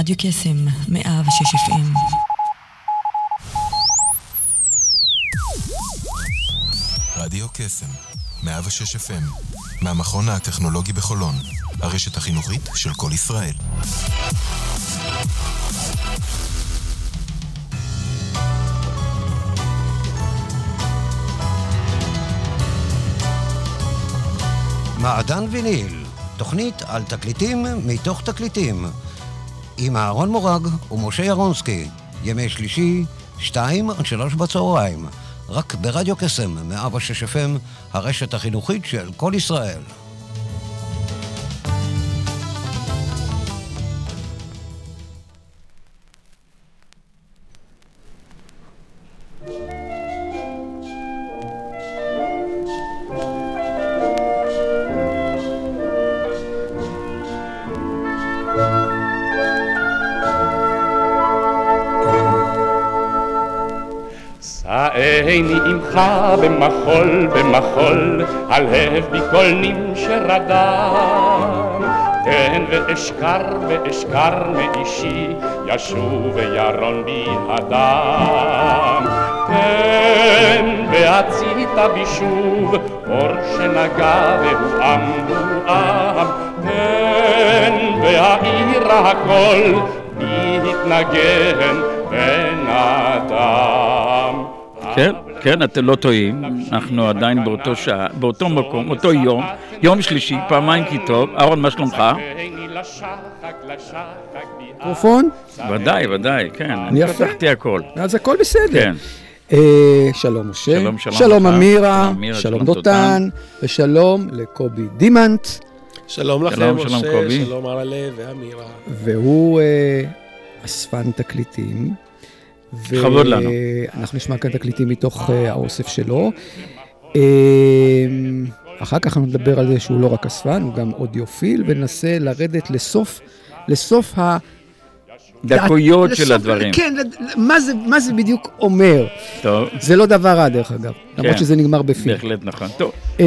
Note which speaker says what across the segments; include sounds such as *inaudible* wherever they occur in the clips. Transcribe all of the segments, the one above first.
Speaker 1: רדיו קסם, 106 FM.
Speaker 2: רדיו קסם, 106 FM, מהמכון הטכנולוגי בחולון, הרשת החינוכית של כל ישראל.
Speaker 3: מעדן ויניל, תוכנית על תקליטים מתוך תקליטים. עם אהרון מורג ומשה ירונסקי, ימי שלישי, שתיים עד שלוש בצהריים. רק ברדיו קסם, 106 FM, הרשת החינוכית של כל ישראל.
Speaker 4: עמך במחול במחול, על הב בקולנים שרדם. תן ואשכר ואשכר מאישי, ישוב וירון בי הדם. תן והצית בשוב, אור שנגע והועם הועם. תן והעיר הכל, בי התנגן בן אדם.
Speaker 5: כן, אתם לא טועים, אנחנו עדיין באותו שעה, באותו מקום, אותו יום, יום שלישי, פעמיים כי טוב. אהרון, מה שלומך?
Speaker 6: מיקרופון?
Speaker 5: ודאי, ודאי, כן, אני. פתחתי הכל.
Speaker 6: אז הכל בסדר.
Speaker 5: כן,
Speaker 6: אה, שלום משה.
Speaker 5: שלום, שלום
Speaker 6: שלום. אמירה.
Speaker 5: שלום, אמירה,
Speaker 6: שלום
Speaker 5: שלום
Speaker 6: דותן. ושלום לקובי דימנט.
Speaker 7: שלום לכם, משה,
Speaker 5: שלום, קובי.
Speaker 7: שלום ארלה ואמירה.
Speaker 6: והוא אה, אספן תקליטים.
Speaker 5: לכבוד לנו.
Speaker 6: אנחנו נשמע כאן תקליטים מתוך אה, האוסף שלו. אה, אחר כך אנחנו נדבר על זה שהוא לא רק אספן, הוא גם אודיופיל, וננסה לרדת לסוף, לסוף ה...
Speaker 5: דקויות של הדברים.
Speaker 6: כן, מה זה, מה זה בדיוק אומר.
Speaker 5: טוב,
Speaker 6: זה לא דבר רע, דרך אגב, למרות
Speaker 5: כן.
Speaker 6: שזה נגמר בפי.
Speaker 5: בהחלט נכון. טוב,
Speaker 6: אה,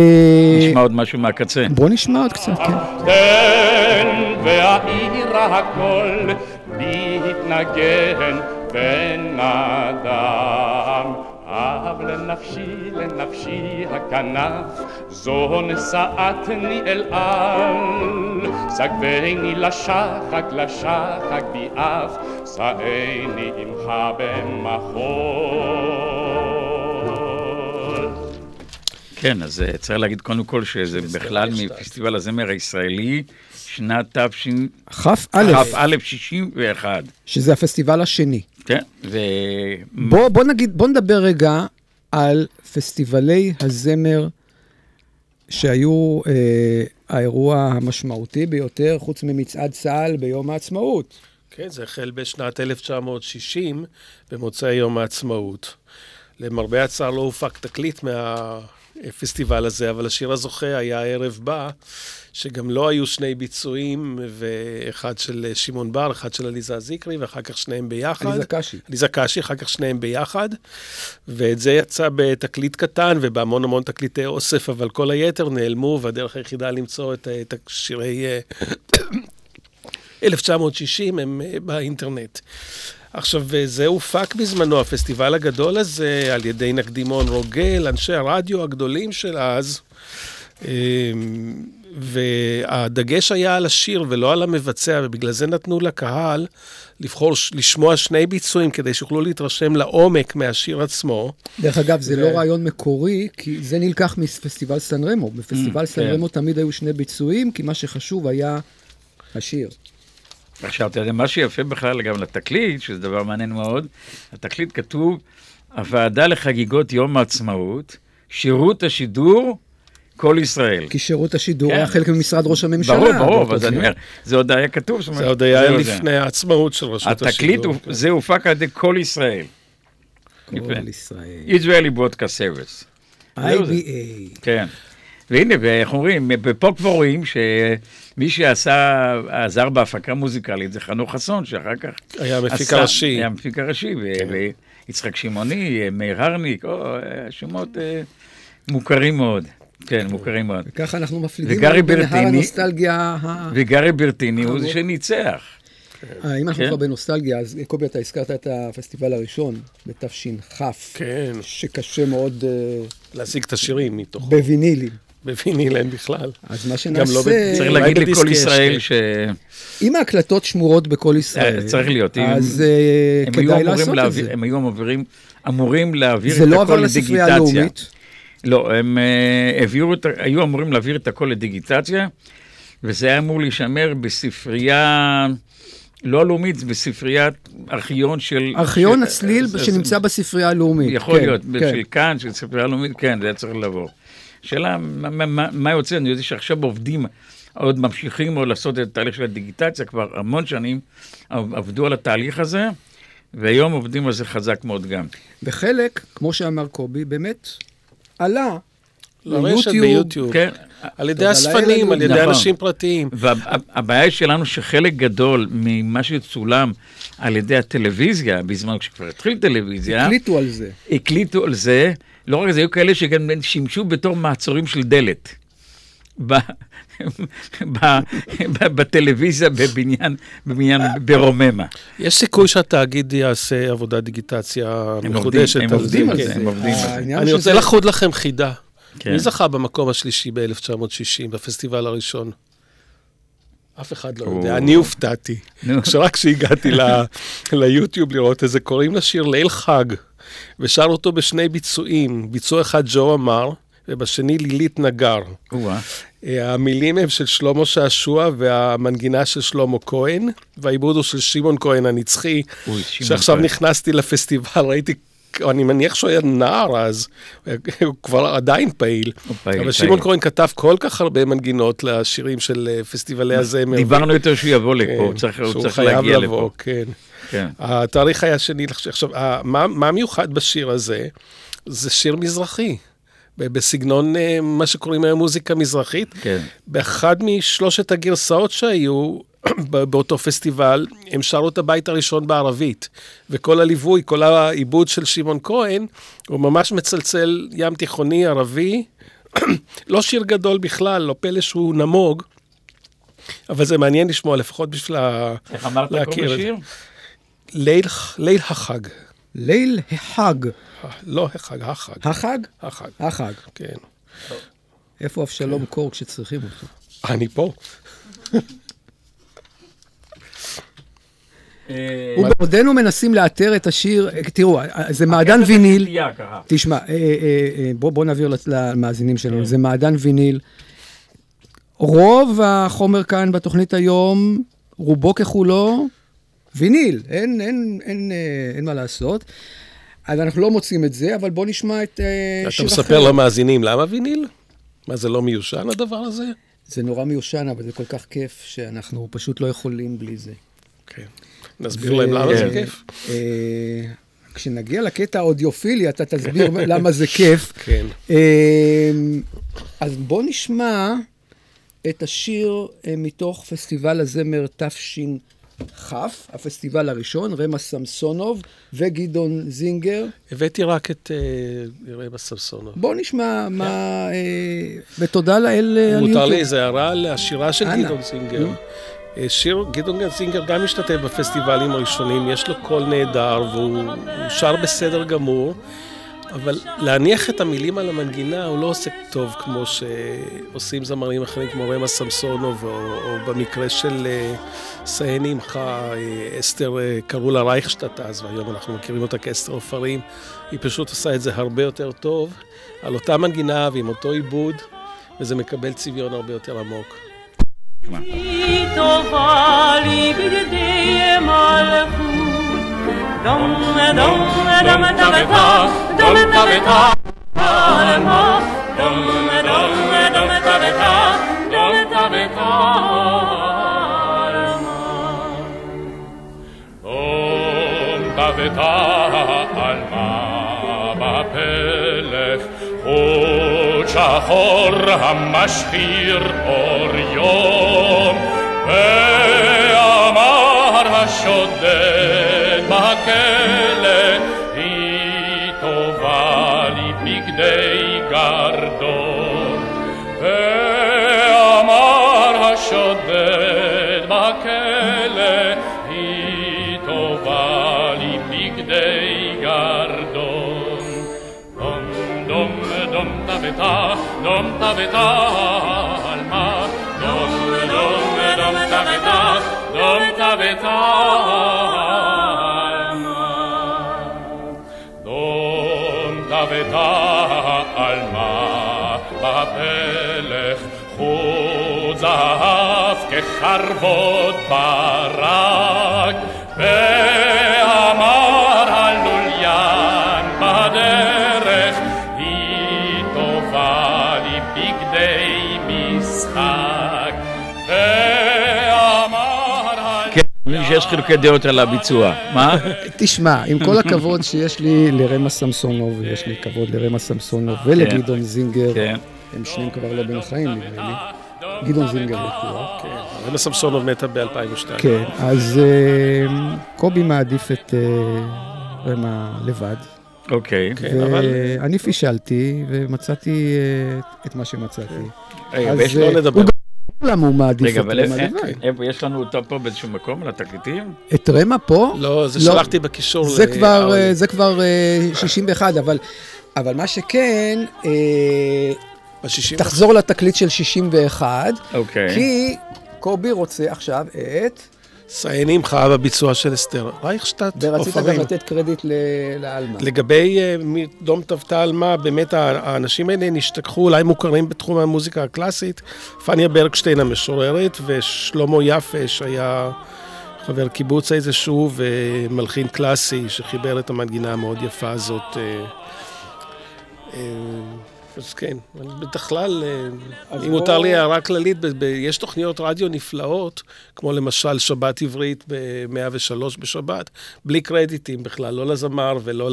Speaker 5: נשמע עוד משהו מהקצה.
Speaker 6: בוא נשמע עוד קצת, כן.
Speaker 4: תן והעיר הכל בי התנגן בן אדם. אב לנפשי, לנפשי הכנף, זו נשאתני אל על. סגבני לשחק, לשחק בי אף, שאני עמך במחול.
Speaker 5: כן, אז אה, צריך להגיד קודם כל שזה בכלל מפסטיבל הזמר הישראלי, שנת
Speaker 6: כ"א,
Speaker 5: תשכ"א 61.
Speaker 6: שזה הפסטיבל השני.
Speaker 5: כן, ו...
Speaker 6: בוא, בוא נגיד, בוא נדבר רגע על פסטיבלי הזמר שהיו אה, האירוע המשמעותי ביותר, חוץ ממצעד צה"ל ביום העצמאות.
Speaker 7: כן, זה החל בשנת 1960, במוצאי יום העצמאות. למרבה הצער לא הופק תקליט מהפסטיבל הזה, אבל השיר הזוכה היה הערב בא, שגם לא היו שני ביצועים, ואחד של שמעון בר, אחד של עליזה זיקרי, ואחר כך שניהם ביחד.
Speaker 6: עליזה קשי.
Speaker 7: עליזה קשי, אחר כך שניהם ביחד. ואת זה יצא בתקליט קטן ובהמון המון תקליטי אוסף, אבל כל היתר נעלמו, והדרך היחידה למצוא את, את השירי אה, 1960 הם אה, באינטרנט. עכשיו, אה, זה הופק בזמנו, הפסטיבל הגדול הזה, על ידי נקדימון רוגל, אנשי הרדיו הגדולים של אז. אה, והדגש היה על השיר ולא על המבצע, ובגלל זה נתנו לקהל לבחור, לשמוע שני ביצועים כדי שיוכלו להתרשם לעומק מהשיר עצמו.
Speaker 6: דרך אגב, זה
Speaker 7: ו-
Speaker 6: לא רעיון מקורי, כי זה נלקח מפסטיבל סן רמו. בפסטיבל סן
Speaker 5: כן.
Speaker 6: רמו תמיד היו שני ביצועים, כי מה שחשוב היה השיר.
Speaker 5: עכשיו, אתה יודע, מה שיפה בכלל גם לתקליט, שזה דבר מעניין מאוד, התקליט כתוב, הוועדה לחגיגות יום העצמאות, שירות השידור, כל ישראל.
Speaker 6: כי שירות השידור
Speaker 5: כן.
Speaker 6: היה חלק ממשרד ראש הממשלה.
Speaker 5: ברור, ברור, אז אני
Speaker 6: זמן.
Speaker 5: אומר, זה עוד היה כתוב.
Speaker 7: זה עוד היה לפני העצמאות של רשות השידור.
Speaker 5: התקליט,
Speaker 7: כן.
Speaker 5: זה הופק על ידי כל ישראל.
Speaker 6: כל. ישראל.
Speaker 5: Israeli Broadcast Service. זה.
Speaker 6: IBA.
Speaker 5: כן. והנה, ואיך אומרים, ופה כבר רואים שמי שעשה, עזר בהפקה מוזיקלית זה חנוך חסון, שאחר כך...
Speaker 7: היה המפיק
Speaker 5: עשה-
Speaker 7: הראשי.
Speaker 5: היה המפיק הראשי,
Speaker 7: כן.
Speaker 5: ויצחק שמעוני, מאיר הרניק, או, שמות אה, מוכרים מאוד. כן, מוכרים מאוד.
Speaker 6: וככה אנחנו מפליגים
Speaker 5: וגרי
Speaker 6: בנהר
Speaker 5: ברטיני-
Speaker 6: הנוסטלגיה ה...
Speaker 5: וגרי ברטיני הוא זה. שניצח.
Speaker 6: אה, אם אנחנו
Speaker 5: כן.
Speaker 6: כבר בנוסטלגיה, אז קובי, אתה הזכרת את הפסטיבל הראשון, בתש"כ,
Speaker 7: כן,
Speaker 6: שקשה מאוד אה,
Speaker 7: להשיג את השירים מתוכו.
Speaker 6: בווינילים.
Speaker 7: בוויניל אין בכלל.
Speaker 6: אז מה
Speaker 7: לא
Speaker 6: שנעשה,
Speaker 7: ב-
Speaker 5: צריך להגיד לכל
Speaker 7: יש,
Speaker 5: ישראל
Speaker 7: כן.
Speaker 5: ש...
Speaker 6: אם ההקלטות שמורות בכל ישראל,
Speaker 5: אה, צריך להיות.
Speaker 6: אז אה,
Speaker 5: הם
Speaker 6: כדאי
Speaker 5: אמורים
Speaker 6: לעשות את זה.
Speaker 5: הם היו אמורים, אמורים להעביר
Speaker 6: זה
Speaker 5: את
Speaker 6: לא עבר
Speaker 5: הכל
Speaker 6: לספרייה
Speaker 5: לדיגיטציה.
Speaker 6: הלאומית.
Speaker 5: לא, הם אה, העבירו, את ה- היו אמורים להעביר את הכל לדיגיטציה, וזה היה אמור להישמר בספרייה, לא הלאומית, זה בספריית ארכיון של...
Speaker 6: ארכיון
Speaker 5: של-
Speaker 6: הצליל
Speaker 5: זה-
Speaker 6: שנמצא בספרייה הלאומית.
Speaker 5: יכול
Speaker 6: כן,
Speaker 5: להיות,
Speaker 6: כן.
Speaker 5: של כאן, של ספרייה לאומית, כן, זה היה צריך לעבור. שאלה, מה, מה- מה, יוצא? אני יודע שעכשיו עובדים, עוד ממשיכים עוד לעשות את התהליך של הדיגיטציה, כבר המון שנים עב- עבדו על התהליך הזה, והיום עובדים על זה חזק מאוד גם.
Speaker 6: וחלק, כמו שאמר קובי, באמת עלה
Speaker 7: לרשת
Speaker 6: ליוטיוב.
Speaker 7: ביוטיוב.
Speaker 5: כן,
Speaker 7: על ידי אספנים, על ידי
Speaker 5: נכון.
Speaker 7: אנשים פרטיים.
Speaker 5: והבעיה שלנו שחלק גדול ממה שצולם על ידי הטלוויזיה, בזמן שכבר התחיל טלוויזיה,
Speaker 6: הקליטו על זה.
Speaker 5: הקליטו על זה, לא רק זה, היו כאלה שגם שימשו בתור מעצורים של דלת. ב, ב, ב, בטלוויזיה בבניין, בבניין ברוממה.
Speaker 7: יש סיכוי שהתאגיד יעשה עבודת דיגיטציה מחודשת
Speaker 5: הם עובדים על
Speaker 7: כן.
Speaker 5: זה, הם עובדים על זה.
Speaker 7: אני רוצה לחוד לכם חידה.
Speaker 5: כן.
Speaker 7: מי זכה במקום השלישי ב-1960, בפסטיבל הראשון? אף אחד לא. יודע, אני הופתעתי. כשרק כשהגעתי *laughs* ליוטיוב לראות את זה, קוראים לשיר ליל חג, ושר אותו בשני ביצועים. ביצוע אחד ג'ו אמר, ובשני לילית נגר. אה, המילים הם של שלמה שעשוע והמנגינה של שלמה כהן, והעיבוד הוא של שמעון כהן הנצחי, שעכשיו. נכנסתי לפסטיבל, ראיתי, אני מניח שהוא היה נער אז, הוא כבר עדיין פעיל.
Speaker 5: פעיל,
Speaker 7: אבל. שמעון כהן כתב כל כך הרבה מנגינות לשירים של אה, פסטיבלי הזמר.
Speaker 5: דיברנו איתו שהוא יבוא לפה,
Speaker 7: כן,
Speaker 5: הוא צריך הוא
Speaker 7: שהוא
Speaker 5: צריך
Speaker 7: חייב
Speaker 5: להגיע
Speaker 7: לבוא,
Speaker 5: לפה.
Speaker 7: כן.
Speaker 5: כן.
Speaker 7: התאריך היה שני, עכשיו, מה, מה מיוחד בשיר הזה? זה שיר מזרחי, בסגנון אה, מה שקוראים היום מוזיקה מזרחית.
Speaker 5: כן.
Speaker 7: באחד משלושת הגרסאות שהיו באותו פסטיבל, הם שרו את הבית הראשון בערבית. וכל הליווי, כל העיבוד של שמעון כהן, הוא ממש מצלצל ים תיכוני ערבי. *clears throat* לא שיר גדול בכלל, לא פלא שהוא נמוג, אבל זה מעניין לשמוע, לפחות בשביל ה...
Speaker 5: איך אמרת
Speaker 7: להכיר
Speaker 5: קוראים
Speaker 7: את זה.
Speaker 5: לשיר?
Speaker 7: ליל, ליל החג.
Speaker 6: ליל החג.
Speaker 7: לא החג, החג.
Speaker 6: החג?
Speaker 7: החג,
Speaker 6: החג.
Speaker 7: כן.
Speaker 6: איפה אבשלום קור כשצריכים אותו?
Speaker 7: אני פה.
Speaker 5: אה,
Speaker 6: ובעודנו מנסים לאתר את השיר, תראו, זה מעדן ויניל. תשמע, אה, אה, אה, בוא, בוא נעביר למאזינים שלנו, זה מעדן ויניל. רוב החומר כאן בתוכנית היום, רובו ככולו, ויניל, אין, אין, אין, אה, אין מה לעשות. אז אנחנו לא מוצאים את זה, אבל בוא נשמע את אה,
Speaker 7: אתה
Speaker 6: שיר
Speaker 7: מספר
Speaker 6: אחר.
Speaker 7: למאזינים למה ויניל? מה, זה לא מיושן הדבר הזה?
Speaker 6: זה נורא מיושן, אבל זה כל כך כיף, שאנחנו פשוט לא יכולים בלי זה.
Speaker 7: כן. נסביר להם למה זה כיף.
Speaker 6: אה, כשנגיע לקטע האודיופילי, אתה תסביר *laughs* למה זה כיף.
Speaker 7: כן.
Speaker 6: אה, אז בוא נשמע את השיר אה, מתוך פסטיבל הזמר תשכ, הפסטיבל הראשון, רמה סמסונוב וגדעון זינגר.
Speaker 7: הבאתי רק את אה, רבע סמסונוב.
Speaker 6: בוא נשמע מה... אה, ותודה לאל
Speaker 7: מותר. לי איזה הערה על השירה של. גדעון זינגר. אה, שיר, גדעון זינגר גם משתתף בפסטיבלים הראשונים, יש לו קול נהדר והוא הוא שר בסדר גמור, אבל להניח את המילים על המנגינה הוא לא עושה טוב כמו שעושים זמרים אחרים כמו רמה סמסונוב, או, או במקרה של אה, סייני עמך, אה, אסתר, קראו לה רייכשטט אז, והיום אנחנו מכירים אותה כאסתר עופרים, היא פשוט עושה את זה הרבה יותר טוב, על אותה מנגינה ועם אותו עיבוד, וזה מקבל צביון הרבה יותר עמוק.
Speaker 8: טובה לי
Speaker 4: חוט שחור המשחיר אור יום, ואמר השודד בכלא, היא טובה לי בגדי גרדום. ואמר השודד בכלא, היא ותא, דום תא ותא, עלמא, דום דום דום תא ותא, דום תא ותא, עלמא. דום תא ותא, עלמא, בפלך חוט זהב כחרבות ברק, ואמר
Speaker 5: שיש חילוקי דעות על הביצוע. מה?
Speaker 6: תשמע, עם כל הכבוד שיש לי לרמה סמסונוב, ויש לי כבוד לרמה סמסונוב ולגדעון זינגר,
Speaker 5: כן.
Speaker 6: הם שניהם כבר לא בין החיים, נדמה לי. גדעון זינגר בטוח.
Speaker 7: רנה סמסונוב מתה ב-2002.
Speaker 6: כן, אז אה, קובי מעדיף את אה, רמה לבד.
Speaker 5: אוקיי.
Speaker 7: כן, אבל
Speaker 6: ואני פישלתי, ומצאתי אה, את מה שמצאתי.
Speaker 5: רגע,
Speaker 6: אז,
Speaker 5: ויש.
Speaker 6: הוא גם למה הוא מעדיף
Speaker 5: רגע,
Speaker 6: את
Speaker 5: אבל איפה- יש לנו אותו פה באיזשהו מקום, על התקליטים?
Speaker 6: את רמה פה?
Speaker 7: לא, זה
Speaker 6: לא.
Speaker 7: שלחתי בקישור
Speaker 6: זה כבר. אה, זה כבר אה, 61, אבל, אבל מה שכן, אה,
Speaker 7: ב-60
Speaker 6: תחזור לתקליט של 61,
Speaker 5: אוקיי.
Speaker 6: כי קובי רוצה עכשיו את,
Speaker 7: סייני עמך בביצוע של אסתר רייכשטט,
Speaker 6: ורצית גם
Speaker 7: עופרים.
Speaker 6: לתת קרדיט לעלמה.
Speaker 7: לגבי אה, דום טבתה עלמה, באמת האנשים האלה נשתכחו, אולי מוכרים בתחום המוזיקה הקלאסית. פניה ברקשטיין המשוררת, ושלמה יפה שהיה חבר קיבוץ איזשהו, ומלחין קלאסי שחיבר את המנגינה המאוד יפה הזאת. אה, אה, אז כן, אבל בכלל, אה, אם
Speaker 6: בוא-
Speaker 7: מותר לי הערה כללית, יש תוכניות רדיו נפלאות, כמו למשל שבת עברית ב-103 בשבת, בלי קרדיטים בכלל, לא לזמר ולא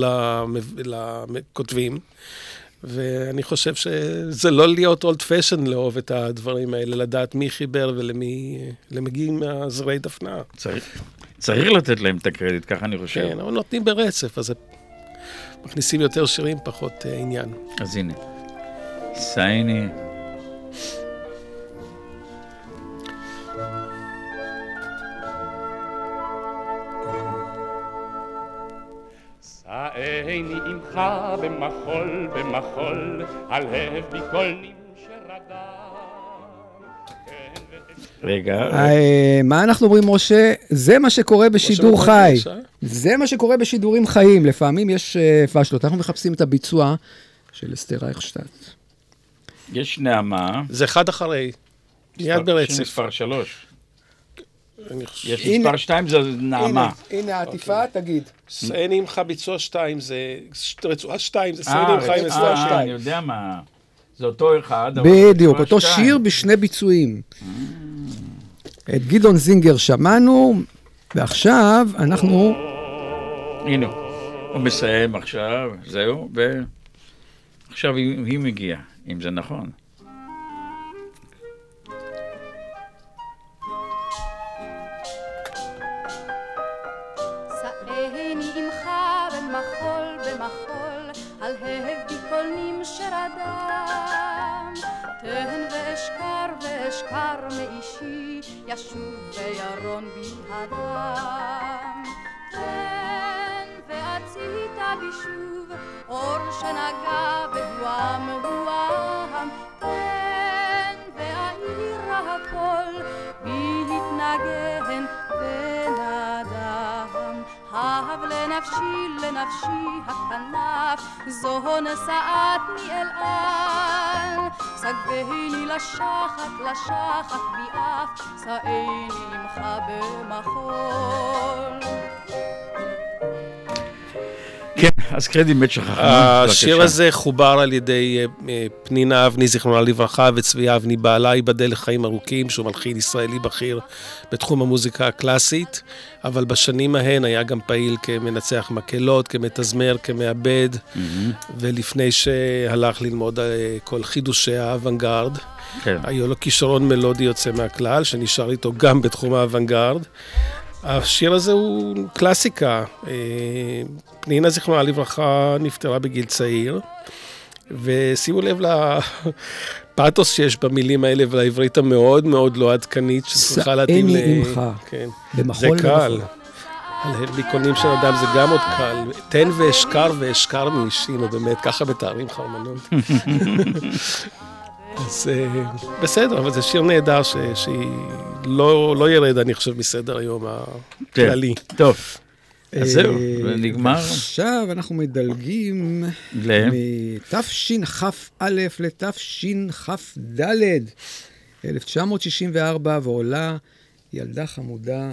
Speaker 7: לכותבים. ואני חושב שזה לא להיות אולד פשן לאהוב את הדברים האלה, לדעת מי חיבר ולמי למגיעים מהזרי דפנה.
Speaker 5: צריך- צריך לתת להם את הקרדיט, ככה אני חושב.
Speaker 7: כן, אבל נותנים ברצף, אז מכניסים יותר שירים, פחות אה, עניין.
Speaker 5: אז הנה. סייני.
Speaker 4: סעני עמך במחול במחול, על הב מקולנים שרדם.
Speaker 5: רגע,
Speaker 6: אה, מה אנחנו אומרים, משה? זה מה שקורה בשידור חי.
Speaker 7: עכשיו.
Speaker 6: זה מה שקורה בשידורים חיים. לפעמים יש אה, פאשלות. אנחנו מחפשים את הביצוע של אסתר רייכשטט.
Speaker 5: יש נעמה.
Speaker 7: זה אחד אחרי, מיד ברצף.
Speaker 5: מספר שלוש. יש מספר שתיים, זה נעמה.
Speaker 6: הנה, העטיפה, תגיד.
Speaker 7: סייני עמך ביצוע שתיים, זה רצועה שתיים, זה סייני
Speaker 5: אה,
Speaker 7: עמך עם עשרה
Speaker 6: שתיים.
Speaker 5: אה, אני יודע מה. זה אותו אחד.
Speaker 6: בדיוק, אותו. שיר בשני ביצועים. את גדעון זינגר שמענו, ועכשיו אנחנו...
Speaker 5: הנה, הוא מסיים עכשיו, זהו, ועכשיו היא מגיעה, אם זה נכון.
Speaker 9: לשחת, לשחת בי אף, שאני עמך במחול.
Speaker 5: אז קרדיט באמת שכחנו.
Speaker 7: השיר
Speaker 5: בבקשה.
Speaker 7: הזה חובר על ידי אה, אה, פנינה אבני, זיכרונה לברכה, וצבי אבני, בעלה, ייבדל לחיים ארוכים, שהוא מלחין ישראלי בכיר בתחום המוזיקה הקלאסית, אבל בשנים ההן היה גם פעיל כמנצח מקהלות, כמתזמר, כמעבד, ולפני שהלך ללמוד אה, כל חידושי האוונגרד.
Speaker 5: כן.
Speaker 7: היו לו כישרון מלודי יוצא מהכלל, שנשאר איתו גם בתחום האוונגרד. השיר הזה הוא קלאסיקה. אה, פנינה, זיכרונה לברכה, נפטרה בגיל צעיר, ושימו לב לפאתוס שיש במילים האלה ולעברית המאוד מאוד לא עדכנית, שצריכה להתאים ל...
Speaker 6: שאני עמך.
Speaker 7: כן.
Speaker 6: במחול
Speaker 7: זה קל.
Speaker 6: במחול.
Speaker 7: להרביקונים של אדם זה גם עוד קל. תן ואשכר ואשכר מאישים, באמת, ככה מתארים חרמנות. *laughs* אז אה, בסדר, אבל זה שיר נהדר ש- שהיא לא לא ירד, אני חושב, מסדר היום הכללי.
Speaker 5: כן. טוב, אז זהו,
Speaker 6: אה,
Speaker 5: ונגמר.
Speaker 6: עכשיו אנחנו מדלגים מתשכ"א לתשכ"ד, 1964, ועולה ילדה חמודה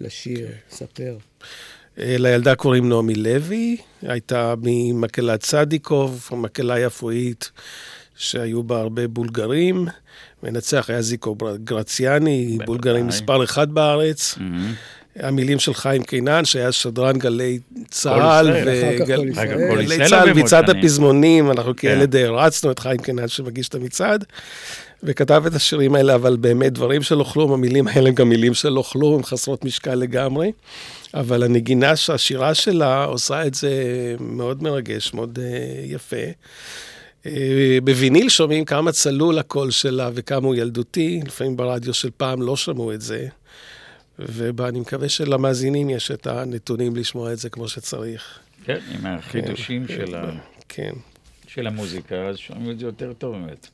Speaker 6: לשיר, ספר.
Speaker 7: אה, לילדה קוראים נעמי לוי, הייתה ממקהלת צדיקוב, מקהלה יפואית שהיו בה הרבה בולגרים. מנצח היה זיקו גרציאני, בולגרי מספר אחד בארץ. המילים של חיים קינן, שהיה שדרן גלי צה"ל,
Speaker 5: ישראל.
Speaker 6: אחר כך
Speaker 7: וגל-
Speaker 6: כל ישראל.
Speaker 5: אחר כך כל
Speaker 7: גלי
Speaker 5: ישראל
Speaker 7: צה"ל, מצעד. הפזמונים, אנחנו
Speaker 5: כן.
Speaker 7: כילד הערצנו את חיים קינן שמגיש את המצעד, וכתב את השירים האלה, אבל באמת דברים שלא כלום, המילים האלה הם גם מילים שלא כלום, הן חסרות משקל לגמרי. אבל הנגינה, השירה שלה עושה את זה מאוד מרגש, מאוד uh, יפה. Uh, בוויניל שומעים כמה צלול הקול שלה וכמה הוא ילדותי, לפעמים ברדיו של פעם לא שמעו את זה. ואני מקווה שלמאזינים יש את הנתונים לשמוע את זה כמו שצריך.
Speaker 5: כן, עם החידושים
Speaker 7: כן,
Speaker 5: של ה-
Speaker 7: כן.
Speaker 5: של המוזיקה, אז שומעים את זה יותר טוב באמת.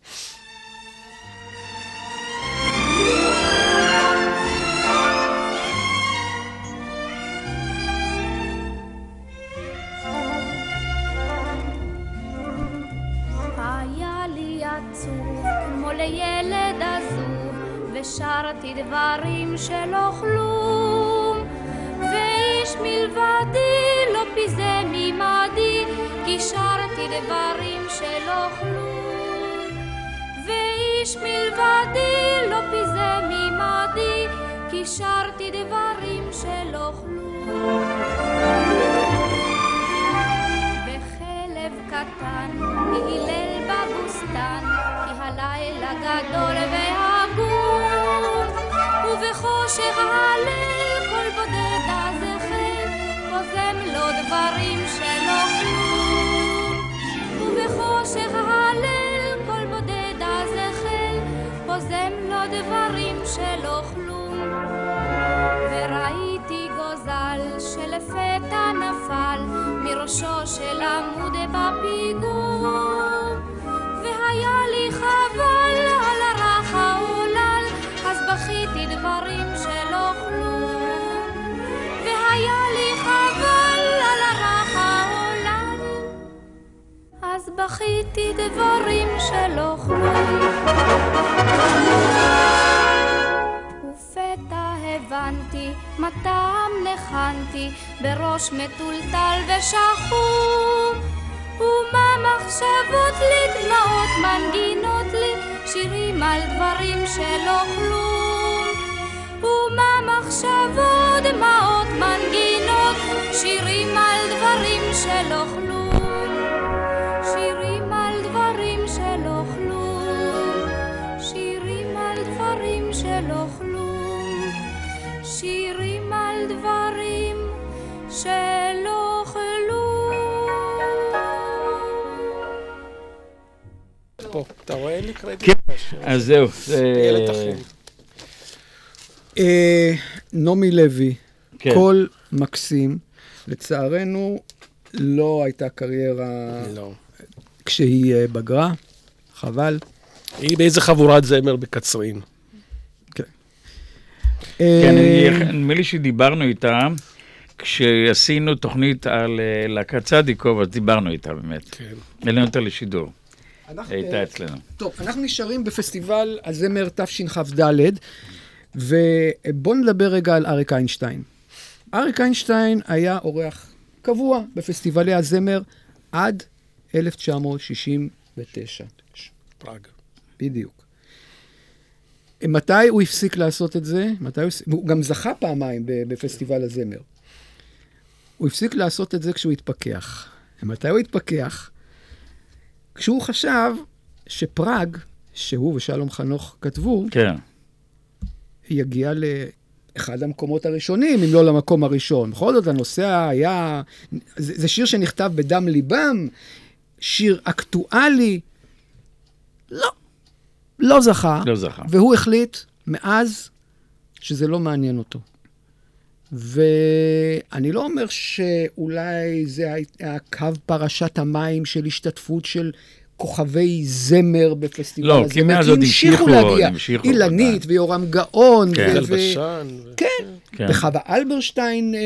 Speaker 9: לילד עזוב, ושרתי דברים שלא כלום. ואיש מלבדי לא פיזה ממדי, כי שרתי דברים שלא כלום. ואיש מלבדי לא פיזה ממדי, כי שרתי דברים שלא כלום. וכלב קטן הילל הלילה גדול והגון, ובחושך הליל כל בודד הזכר, פוזם לו דברים שלא כלום. ובחושך הליל כל בודד הזכר, פוזם לו דברים שלא כלום. וראיתי גוזל שלפתע נפל מראשו של עמוד בפיגור בכיתי דברים שלא כלום ופתע הבנתי מה נחנתי בראש מטולטל ושחום. ומה מחשבות לי דמעות מנגינות לי שירים על דברים שלא כלום. ומה מחשבות דמעות מנגינות שירים על דברים שלא כלום
Speaker 5: כן,
Speaker 7: הזה.
Speaker 5: אז זהו.
Speaker 7: ילד אחר.
Speaker 6: אה, נעמי לוי,
Speaker 5: כן.
Speaker 6: קול מקסים. לצערנו, לא הייתה קריירה
Speaker 7: לא.
Speaker 6: כשהיא אה, בגרה, חבל.
Speaker 7: היא באיזה חבורת זמר בקצרין.
Speaker 5: כן,
Speaker 6: אה,
Speaker 5: אני- נדמה לי שדיברנו איתה, כשעשינו תוכנית על אה, להקת צדיקוב, אז דיברנו איתה באמת.
Speaker 7: כן.
Speaker 5: העלינו אותה לשידור,
Speaker 6: אנחנו-
Speaker 5: הייתה אצלנו.
Speaker 6: טוב, אנחנו נשארים בפסטיבל הזמר תשכ"ד, ובואו נדבר רגע על אריק איינשטיין. אריק איינשטיין היה אורח קבוע בפסטיבלי הזמר עד 1969.
Speaker 7: פראג.
Speaker 6: בדיוק. מתי הוא הפסיק לעשות את זה? מתי הוא... הפסיק- הוא גם זכה פעמיים בפסטיבל הזמר. הוא הפסיק לעשות את זה כשהוא התפכח. ומתי הוא התפכח? כשהוא חשב שפראג, שהוא ושלום חנוך כתבו,
Speaker 5: כן,
Speaker 6: יגיע לאחד המקומות הראשונים, אם לא למקום הראשון. בכל זאת, הנושא היה... זה, זה שיר שנכתב בדם ליבם, שיר אקטואלי. לא, לא זכה.
Speaker 5: לא זכה.
Speaker 6: והוא החליט מאז שזה לא מעניין אותו. ואני לא אומר שאולי זה היה קו פרשת המים של השתתפות של כוכבי זמר בפסטיבל
Speaker 5: לא,
Speaker 6: הזה.
Speaker 5: כי מאז עוד המשיכו,
Speaker 6: להגיע.
Speaker 5: המשיכו,
Speaker 6: אילנית
Speaker 5: ודאי.
Speaker 6: ויורם גאון.
Speaker 5: כן.
Speaker 6: ו-
Speaker 7: בשן. ו-
Speaker 6: כן,
Speaker 5: כן.
Speaker 6: וחווה אלברשטיין, אה,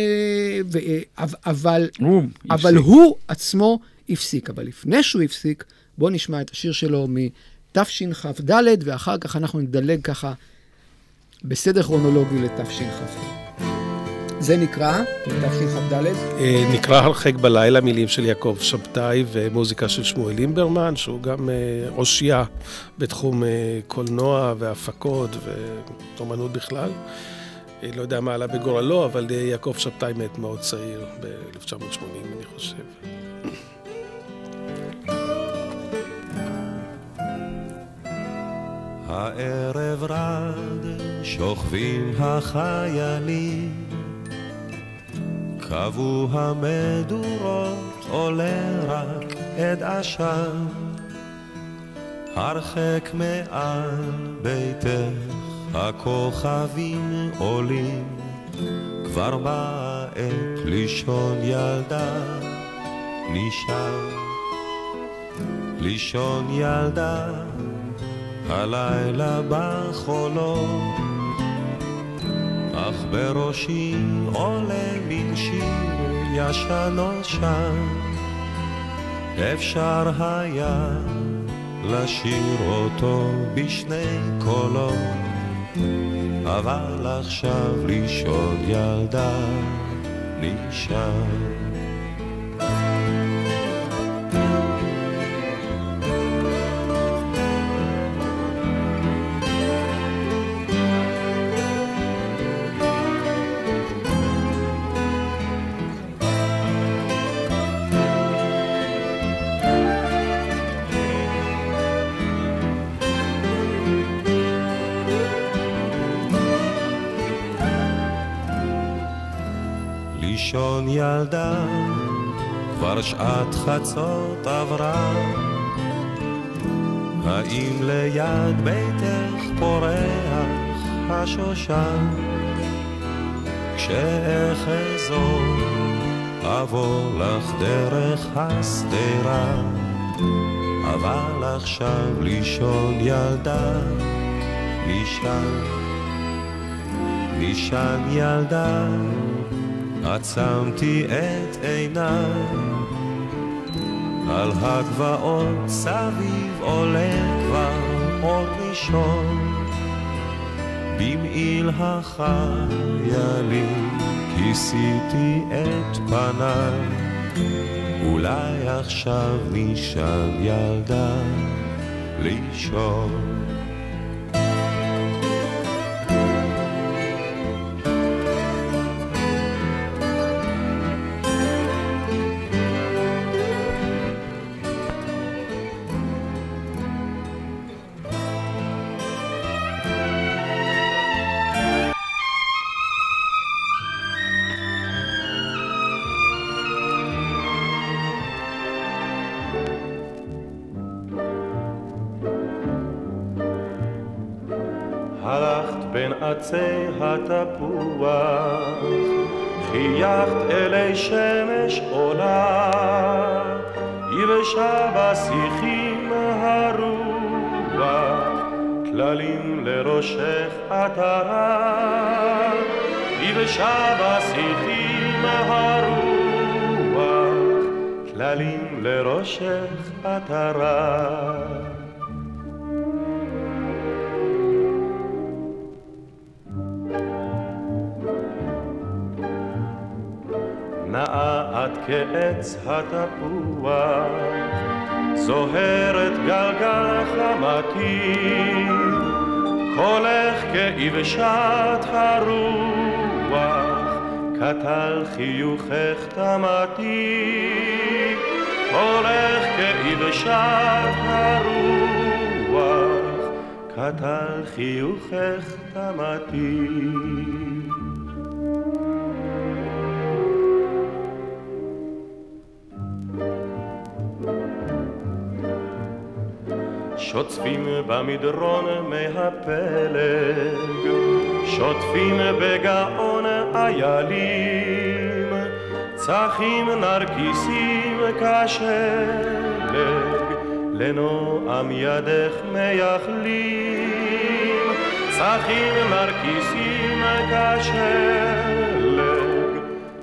Speaker 6: ו- אה, אבל- אבל,
Speaker 5: הוא
Speaker 6: אבל. הוא עצמו הפסיק. אבל לפני שהוא הפסיק, בואו נשמע את השיר שלו מתשכ"ד, ואחר כך אנחנו נדלג ככה בסדר כרונולוגי לתשכ"ה. זה נקרא, מתשכ"ד,
Speaker 7: אה, נקרא הרחק בלילה, מילים של יעקב שבתאי ומוזיקה של שמואל לימברמן, שהוא גם אה, אושייה בתחום אה, קולנוע והפקות ואומנות בכלל. אה, לא יודע מה עלה בגורלו, אבל אה, יעקב שבתאי מת מאוד צעיר, ב-1980 אני חושב.
Speaker 3: הערב רד, שוכבים החיילים, קבעו המדורות, עולה רק עד עשן. הרחק מעל ביתך, הכוכבים עולים, כבר באה עת לישון ילדה, נשאר. לישון ילדה, הלילה בחולות, אך בראשי עולה מין שיר ישן נושן, אפשר היה לשיר אותו בשני קולות, אבל עכשיו לישון ילדה נשאר. שעת חצות עברה. האם ליד ביתך פורח השושן? כשאחזור, אבוא לך דרך השדרה. אבל עכשיו לישון ילדה, נשאר, נשען ילדה. עצמתי את עיניי, על הגבעות סביב עולה כבר אור ראשון, במעיל החיילים כיסיתי את פניי, אולי עכשיו נשאל ילדה לישון. עצי התפוח, חייכת אלי שמש עולה, יבשה בשיחים הרוח, כללים לראשך עטרה, יבשה בשיחים הרוח, כללים לראשך עטרה. כעץ התפוח, זוהרת גלגל חמתי, קולך כאבשת הרוח, קטל חיוכך תמתי, קולך כאבשת הרוח, קטל חיוכך תמתי. שוטפים במדרון מהפלג, שוטפים בגאון
Speaker 10: איילים, צחים נרקיסים כשלג, לנועם ידך מייחלים, צחים נרקיסים כשלג,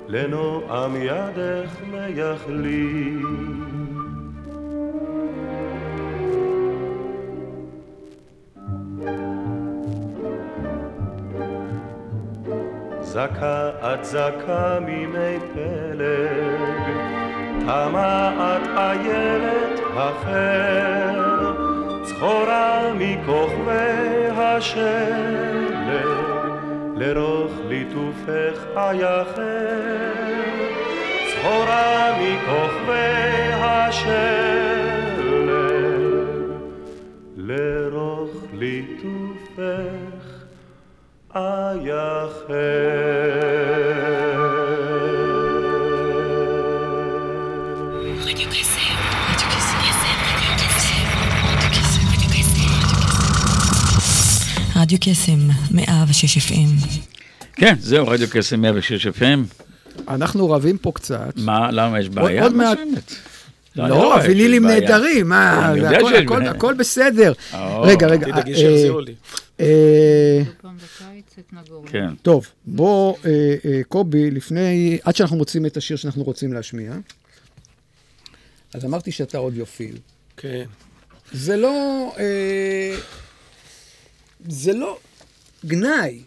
Speaker 10: לנועם ידך מייחלים. זכה את זכה מימי פלג, תמה את איילת אחר, צחורה מכוכבי השלג, לרוך ליטופך אייחר, צחורה מכוכבי השלג, לרוך ליטופך
Speaker 1: רדיו קסם, 106 FM.
Speaker 5: כן, זהו, רדיו קסם 106 FM.
Speaker 6: אנחנו רבים פה קצת.
Speaker 5: מה, למה יש בעיה?
Speaker 6: עוד מעט- לא, הווינילים
Speaker 5: בעיה.
Speaker 6: נהדרים, הכל- בסדר. רגע, רגע.
Speaker 7: תדאגי
Speaker 6: אה,
Speaker 7: שיחזירו לי.
Speaker 6: אה,
Speaker 5: כן.
Speaker 6: טוב, בוא, אה, אה, קובי, לפני, עד שאנחנו מוצאים את השיר שאנחנו רוצים להשמיע, אז אמרתי שאתה אודיופיל.
Speaker 7: כן.
Speaker 6: זה לא, אה, זה לא גנאי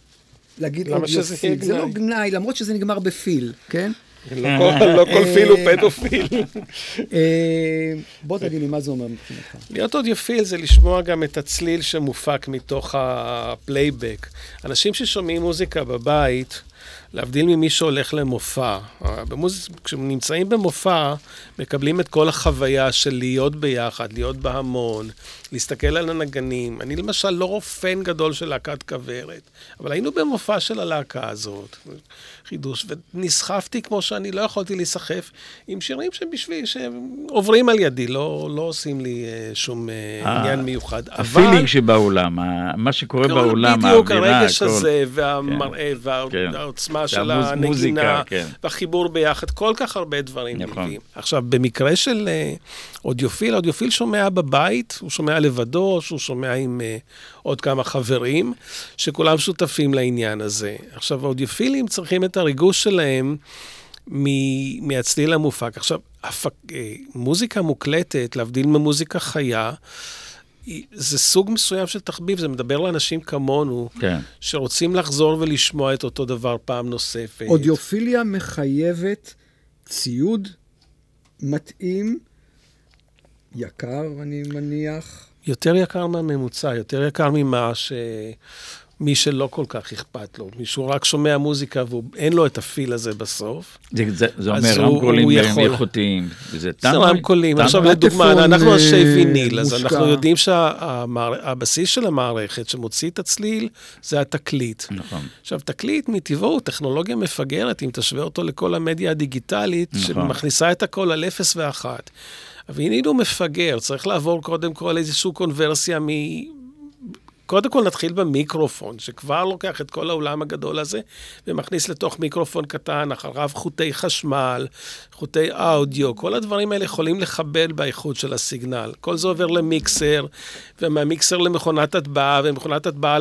Speaker 6: להגיד
Speaker 7: למה שזה
Speaker 6: אודיופיל.
Speaker 7: יהיה
Speaker 6: זה לא
Speaker 7: גנאי?
Speaker 6: גנאי, למרות שזה נגמר בפיל, כן?
Speaker 7: לא כל- לא כל פיל הוא פדופיל.
Speaker 6: אה, בוא תגיד לי מה זה אומר מבחינתך.
Speaker 7: להיות אודיופיל זה לשמוע גם את הצליל שמופק מתוך הפלייבק. אנשים ששומעים מוזיקה בבית, להבדיל ממי שהולך למופע, אה, במוז... כשהם נמצאים במופע, מקבלים את כל החוויה של להיות ביחד, להיות בהמון, להסתכל על הנגנים. אני למשל לא רופן גדול של להקת כוורת, אבל היינו במופע של הלהקה הזאת, חידוש, ונסחפתי כמו שאני לא יכולתי להיסחף עם שירים שבשביל, שעוברים על ידי, לא, לא עושים לי אה, שום אה,
Speaker 5: אה,
Speaker 7: עניין מיוחד.
Speaker 5: הפילינג שבאולם, מה שקורה
Speaker 7: כל-
Speaker 5: באולם,
Speaker 7: בדיוק,
Speaker 5: האווירה,
Speaker 7: הרגש
Speaker 5: הכל.
Speaker 7: הזה, והמראה,
Speaker 5: כן.
Speaker 7: והעוצמה של הנגינה,
Speaker 5: מוזיקה, כן.
Speaker 7: והחיבור ביחד, כל כך הרבה דברים
Speaker 5: נכון.
Speaker 7: עכשיו, במקרה של אודיופיל, אודיופיל שומע בבית, הוא שומע לבדו, שהוא שומע עם אה, עוד כמה חברים, שכולם שותפים לעניין הזה. עכשיו, האודיופילים צריכים את הריגוש שלהם מ- מהצליל המופק. עכשיו, הפק... אה, מוזיקה מוקלטת, להבדיל ממוזיקה חיה, זה סוג מסוים של תחביב, זה מדבר לאנשים כמונו,
Speaker 5: כן.
Speaker 7: שרוצים לחזור ולשמוע את אותו דבר פעם נוספת.
Speaker 6: אודיופיליה מחייבת ציוד מתאים, יקר, אני מניח.
Speaker 7: יותר יקר מהממוצע, יותר יקר ממה שמי שלא כל כך אכפת לו. מישהו רק שומע מוזיקה ואין לו את הפיל הזה בסוף.
Speaker 5: זה, זה, זה אומר רמקולים
Speaker 7: יכול.
Speaker 5: איכותיים. זה
Speaker 7: זה? רמקולים. עכשיו, לדוגמה,
Speaker 6: פטפון,
Speaker 7: אנחנו אנשי
Speaker 6: אה,
Speaker 7: ויניל, אז. אנחנו יודעים שהבסיס של המערכת שמוציא את הצליל זה התקליט.
Speaker 5: נכון.
Speaker 7: עכשיו, תקליט מטבעו הוא טכנולוגיה מפגרת, אם תשווה אותו לכל המדיה הדיגיטלית,
Speaker 5: נכון.
Speaker 7: שמכניסה את הכל על אפס ואחת. הוויניל הוא מפגר, צריך לעבור קודם כל איזושהי קונברסיה מ... קודם כל נתחיל במיקרופון, שכבר לוקח את כל האולם הגדול הזה ומכניס לתוך מיקרופון קטן, אחריו חוטי חשמל, חוטי אודיו, כל הדברים האלה יכולים לחבל באיכות של הסיגנל. כל זה עובר למיקסר, ומהמיקסר למכונת הטבעה, ומכונת הטבעה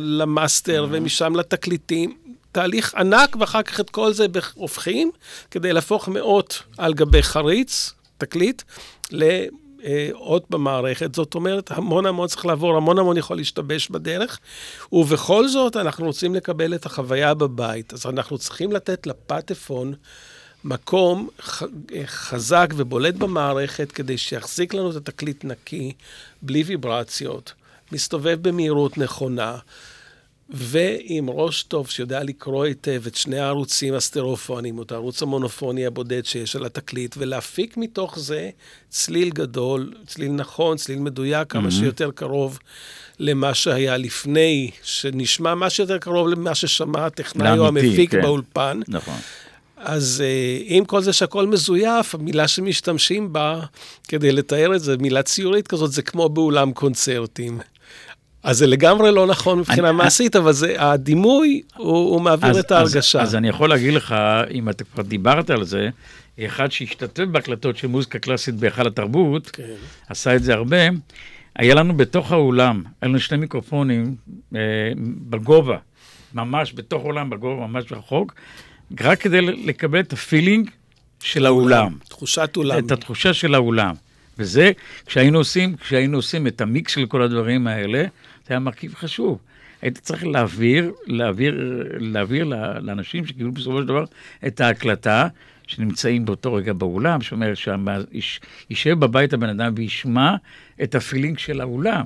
Speaker 7: למאסטר, ומשם לתקליטים. תהליך ענק, ואחר כך את כל זה הופכים כדי להפוך מאות על גבי חריץ, תקליט, לעוד במערכת. זאת אומרת, המון המון צריך לעבור, המון המון יכול להשתבש בדרך, ובכל זאת אנחנו רוצים לקבל את החוויה בבית. אז אנחנו צריכים לתת לפטפון מקום ח- חזק ובולט במערכת כדי שיחזיק לנו את התקליט נקי, בלי ויברציות, מסתובב במהירות נכונה. ועם ראש טוב שיודע לקרוא היטב את שני הערוצים הסטרופונים, או את הערוץ המונופוני הבודד שיש על התקליט, ולהפיק מתוך זה צליל גדול, צליל נכון, צליל מדויק, כמה שיותר קרוב למה שהיה לפני, שנשמע מה שיותר קרוב למה ששמע הטכנאי או המפיק
Speaker 5: כן.
Speaker 7: באולפן.
Speaker 5: נכון.
Speaker 7: אז אה, עם כל זה שהכל מזויף, המילה שמשתמשים בה כדי לתאר את זה, מילה ציורית כזאת, זה כמו באולם קונצרטים. אז זה לגמרי לא נכון מבחינה
Speaker 5: אני-
Speaker 7: מעשית, אבל זה, הדימוי, הוא, הוא מעביר
Speaker 5: אז-
Speaker 7: את ההרגשה.
Speaker 5: אז, אז אני יכול להגיד לך, אם אתה כבר דיברת על זה, אחד שהשתתף בהקלטות של מוזיקה קלאסית בהיכל התרבות,
Speaker 7: כן.
Speaker 5: עשה את זה הרבה, היה לנו בתוך האולם, היה לנו שני מיקרופונים אה, בגובה, ממש בתוך האולם, בגובה, ממש רחוק, רק כדי לקבל את הפילינג של האולם.
Speaker 7: תחושת אולם.
Speaker 5: את התחושה של האולם. וזה, כשהיינו עושים, כשהיינו עושים את המיקס של כל הדברים האלה, זה היה מרכיב חשוב. היית צריך להעביר, להעביר, להעביר לאנשים שקיבלו בסופו של דבר את ההקלטה, שנמצאים באותו רגע באולם, שאומר שישב בבית הבן אדם וישמע את הפילינג של האולם.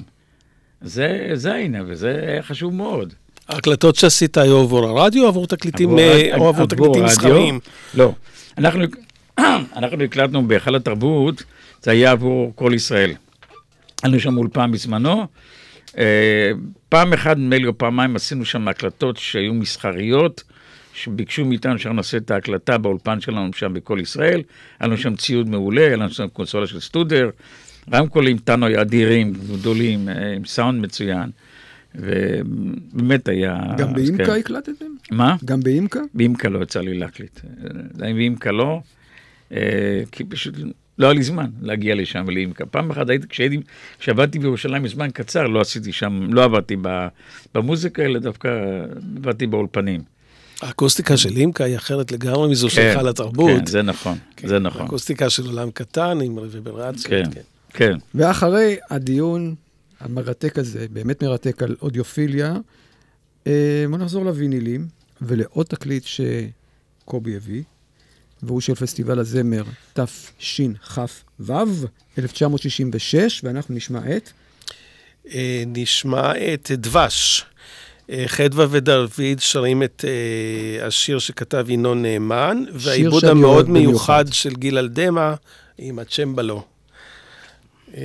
Speaker 5: זה, זה העניין, וזה היה חשוב מאוד.
Speaker 7: ההקלטות שעשית היו עבור הרדיו או עבור תקליטים,
Speaker 5: עבור
Speaker 7: אה, או עבור תקליטים? מסחריים?
Speaker 5: לא. אנחנו, *clears throat* אנחנו הקלטנו בהיכל התרבות, זה היה עבור כל ישראל. היה לנו שם אולפן בזמנו. אה, פעם אחת, נדמה לי, או פעמיים עשינו שם הקלטות שהיו מסחריות, שביקשו מאיתנו שאנחנו נעשה את ההקלטה באולפן שלנו שם בכל ישראל. היה לנו שם ציוד מעולה, היה לנו שם קונסולה של סטודר, רמקולים טאנו אדירים, גדולים, אה, עם סאונד מצוין. ובאמת היה...
Speaker 6: גם באימקה
Speaker 5: כן.
Speaker 6: הקלטתם?
Speaker 5: מה?
Speaker 6: גם באימקה?
Speaker 5: באימקה לא יצא לי להקליט. זה עם אימקה לא, אה, כי פשוט לא היה לי זמן להגיע לשם ולאימקה. פעם אחת הייתי, כשהייתי, כשעבדתי בירושלים בזמן קצר, לא עשיתי שם, לא עבדתי במוזיקה, אלא דווקא עבדתי באולפנים.
Speaker 7: האקוסטיקה של אימקה היא אחרת לגמרי מזו של
Speaker 5: כן,
Speaker 7: היכל התרבות.
Speaker 5: כן, זה נכון, זה נכון.
Speaker 7: האקוסטיקה של עולם קטן עם רוברציות.
Speaker 5: כן, כן.
Speaker 6: ואחרי הדיון המרתק הזה, באמת מרתק על אודיופיליה, אה, בוא נחזור לווינילים ולעוד תקליט שקובי הביא, והוא של פסטיבל הזמר תשכ"ו, 1966, ואנחנו נשמע את...
Speaker 7: אה, נשמע את דבש. אה, חדווה ודוד שרים את אה, השיר שכתב ינון נאמן, והעיבוד המאוד
Speaker 6: אוהב במיוחד.
Speaker 7: מיוחד של גיל אלדמה עם הצ'מבלו. אה,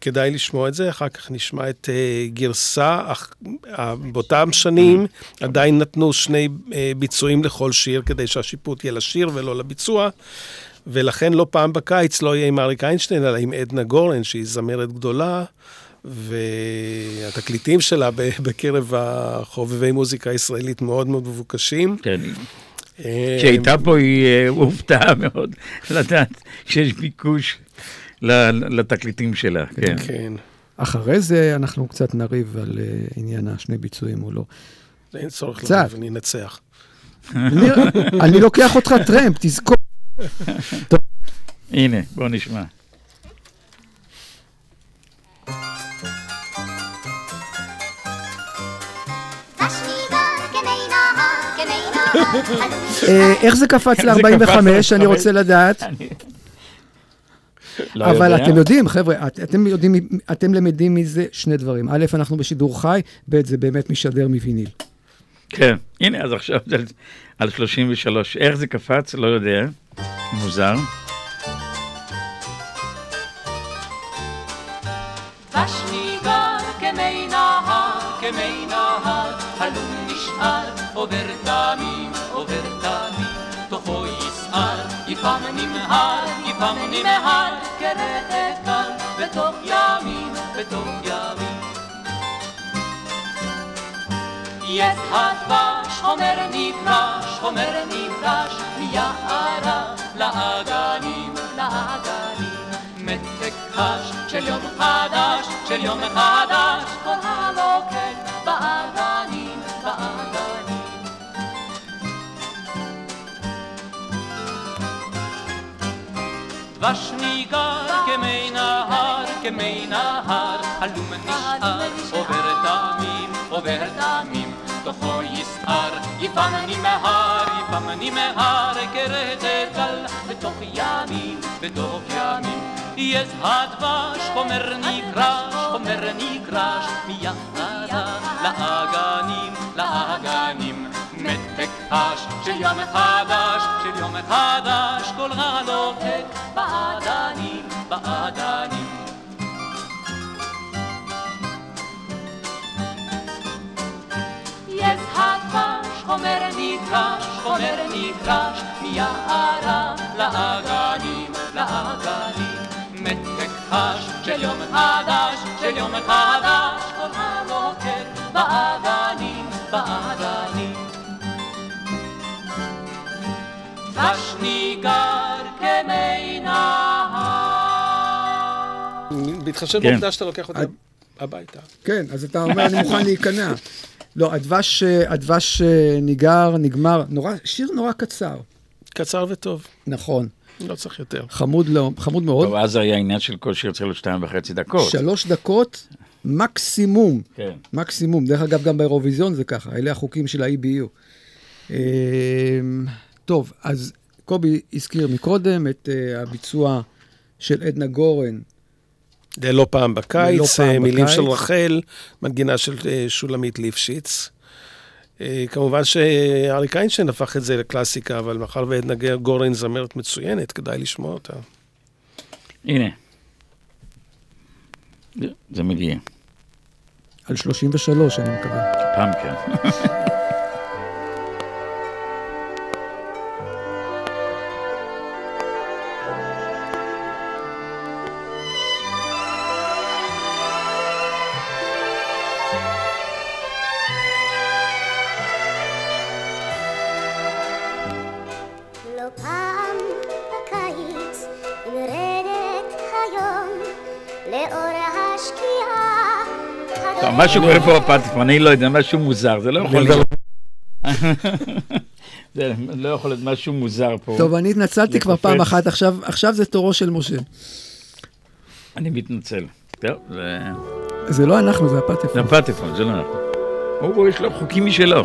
Speaker 7: כדאי לשמוע את זה, אחר כך נשמע את אה, גרסה, אך אה, באותם שנים עדיין נתנו שני ביצועים לכל שיר, כדי שהשיפוט יהיה לשיר ולא לביצוע. ולכן לא פעם בקיץ לא יהיה עם אריק איינשטיין, אלא עם עדנה גורן, שהיא זמרת גדולה, והתקליטים שלה בקרב החובבי מוזיקה הישראלית מאוד מאוד מבוקשים.
Speaker 5: כן. כשהייתה פה היא הופתעה מאוד לדעת שיש ביקוש לתקליטים שלה, כן.
Speaker 7: כן.
Speaker 6: אחרי זה אנחנו קצת נריב על אה, עניין השני ביצועים או לא.
Speaker 7: אין צורך. לריב, אני אנצח.
Speaker 6: אני, אני לוקח אותך טרמפ, תזכור.
Speaker 5: הנה, בוא נשמע.
Speaker 6: אה, איך זה קפץ
Speaker 5: זה
Speaker 6: ל-45?
Speaker 5: קפץ
Speaker 6: אני רוצה לדעת.
Speaker 5: לא
Speaker 6: אבל
Speaker 5: יודע.
Speaker 6: אתם יודעים, חבר'ה, את- אתם יודעים, אתם למדים מזה שני דברים. א', אנחנו בשידור חי, ב', זה באמת משדר מוויניל.
Speaker 5: כן, הנה, אז עכשיו זה על- על 33. איך זה קפץ? לא יודע. מוזר.
Speaker 11: כמי נהר, כמי נהר, הלום נשאר, עובר תמים, יפעם נמהר, יפעם נמהר, כרדת קר, בתוך ימים, בתוך ימים. יש הדבש, חומר נפרש, חומר נפרש, מיערה לאגנים, לאגנים. מתק חש של יום חדש, של יום חדש, כל הלוקק באגנים, באגנים. דבש ניגר כמי נהר, כמי נהר, הלום נשאר, עובר תמים, עובר תמים, תוכו יסער, יפעם נמהר, יפעם נמהר, כרדת גל, בתוך ימים, בתוך ימים. יש הדבש, חומר נקרש, חומר נקרש, מיערה לאגנים, לאגנים. מתק חש של יום חדש, של יום חדש, כל הלוקק באדנים, באדנים. יש הדבש, חומר נקרש, חומר נקרש, מיערה לאגנים, לאגנים. מתק חש של יום חדש, של יום חדש,
Speaker 12: הקול הנוקר באגנים, באגנים. דבש ניגר כמי נהר.
Speaker 7: בהתחשב
Speaker 11: כן.
Speaker 7: בעובדה שאתה לוקח אותה הביתה.
Speaker 6: כן, אז אתה אומר, אני מוכן להיכנע. לא, הדבש, אה, הדבש אה, ניגר, נגמר, נורא, שיר נורא קצר.
Speaker 7: קצר וטוב,
Speaker 6: נכון.
Speaker 7: לא צריך יותר.
Speaker 6: חמוד, לא, חמוד מאוד.
Speaker 11: טוב, אז היה עניין של כל שיר צריך לו שתיים וחצי דקות.
Speaker 6: שלוש דקות מקסימום.
Speaker 11: כן.
Speaker 6: מקסימום. דרך אגב, גם באירוויזיון זה ככה, אלה החוקים של ה-EBU. אמ, טוב, אז קובי הזכיר מקודם את אה, הביצוע של עדנה גורן.
Speaker 7: זה לא פעם בקיץ,
Speaker 6: לא פעם
Speaker 7: אה, מילים
Speaker 6: בקיץ.
Speaker 7: של רחל, מנגינה של אה, שולמית ליפשיץ. אה, כמובן שאריק איינשטיין הפך את זה לקלאסיקה, אבל מאחר ועדנה גורן זמרת מצוינת, כדאי לשמוע אותה.
Speaker 11: הנה. זה- זה מגיע.
Speaker 6: על 33, אני מקווה.
Speaker 11: פעם כן. *laughs* משהו קורה פה בפטיפון, אני לא יודע, משהו מוזר, זה לא יכול להיות. *laughs* זה לא יכול להיות משהו מוזר פה.
Speaker 6: טוב, אני התנצלתי כבר. פעם אחת, עכשיו עכשיו זה תורו של משה.
Speaker 11: אני מתנצל. טוב, זה...
Speaker 6: זה לא אנחנו, זה הפטיפון.
Speaker 11: זה הפטיפון, זה לא. הוא, הוא, יש לו חוקים משלו.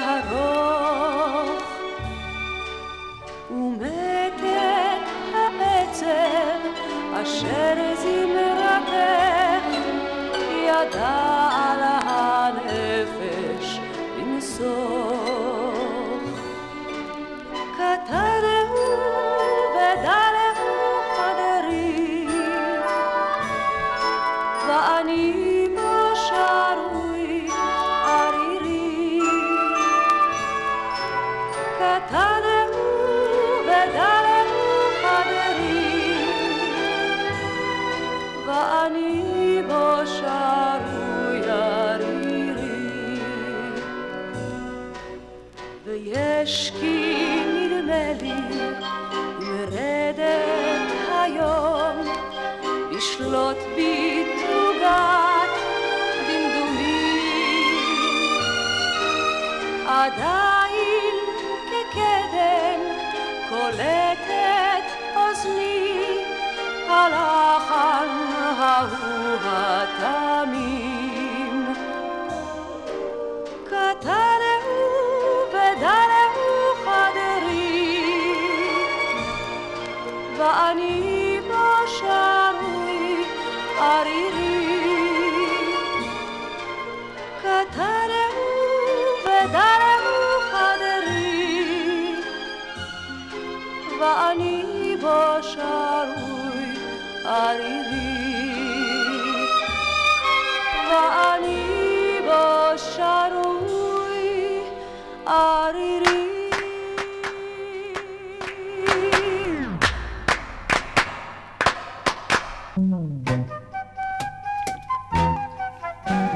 Speaker 8: haro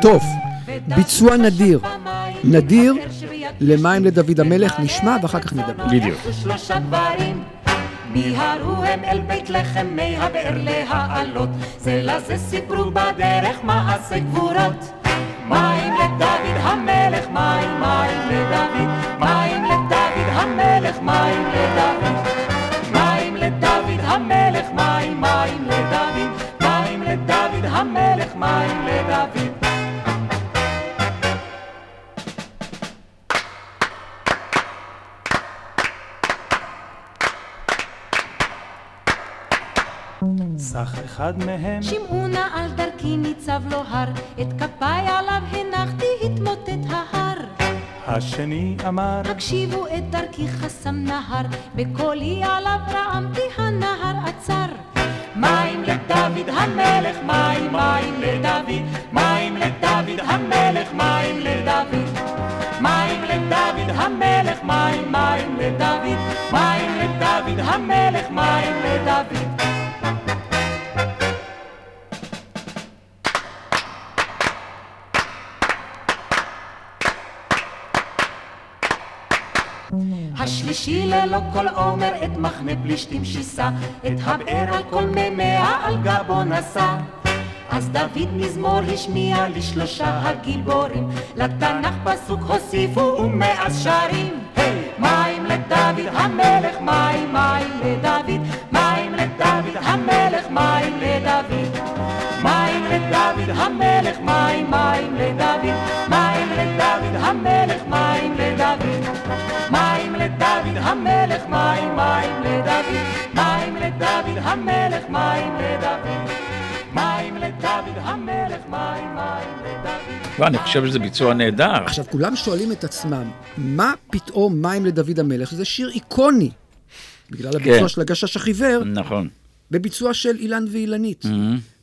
Speaker 6: טוב, ביצוע נדיר. נדיר למים לדוד המלך, נשמע ואחר כך נדבר.
Speaker 5: בדיוק.
Speaker 13: מיהרו הם אל בית לחם מי הבאר להעלות. זה לזה סיפרו בדרך מעשי גבורות? מים לדוד המלך מים מים לדוד. מים לדוד המלך מים לדוד. מים לדוד המלך מים מים לדוד. מים לדוד המלך מים לדוד
Speaker 10: סך אחד מהם
Speaker 13: שמעו נא על דרכי ניצב לו הר, את כפיי עליו הנחתי התמוטט ההר.
Speaker 10: השני אמר
Speaker 13: הקשיבו את דרכי חסם נהר, בקולי עליו רעמתי הנהר עצר. מים לדוד המלך, מים, מים לדוד, מים לדוד המלך, מים לדוד. מים לדוד המלך, מים, מים לדוד, מים לדוד המלך, מים לדוד. השלישי ללא כל עומר את מחנה פלישתים שיסה, את הבאר על כל מימיה על גבו נשא. אז דוד מזמור השמיע לשלושה הגיבורים, לתנ"ך פסוק הוסיפו ומאז שרים. מים לדוד המלך, מים, מים לדוד, מים לדוד המלך, מים לדוד. מים לדוד המלך, מים, מים לדוד, מים לדוד המלך, מים לדוד. לדוד המלך, מים, מים לדוד, מים לדוד המלך, מים לדוד. מים לדוד המלך, מים, מים לדוד.
Speaker 5: לא, אני חושב שזה ביצוע נהדר.
Speaker 6: עכשיו, כולם שואלים את עצמם, מה פתאום מים לדוד המלך? זה שיר איקוני, בגלל הביצוע
Speaker 5: כן.
Speaker 6: של הגשש החיוור,
Speaker 5: נכון.
Speaker 6: בביצוע של אילן ואילנית.
Speaker 5: Mhm.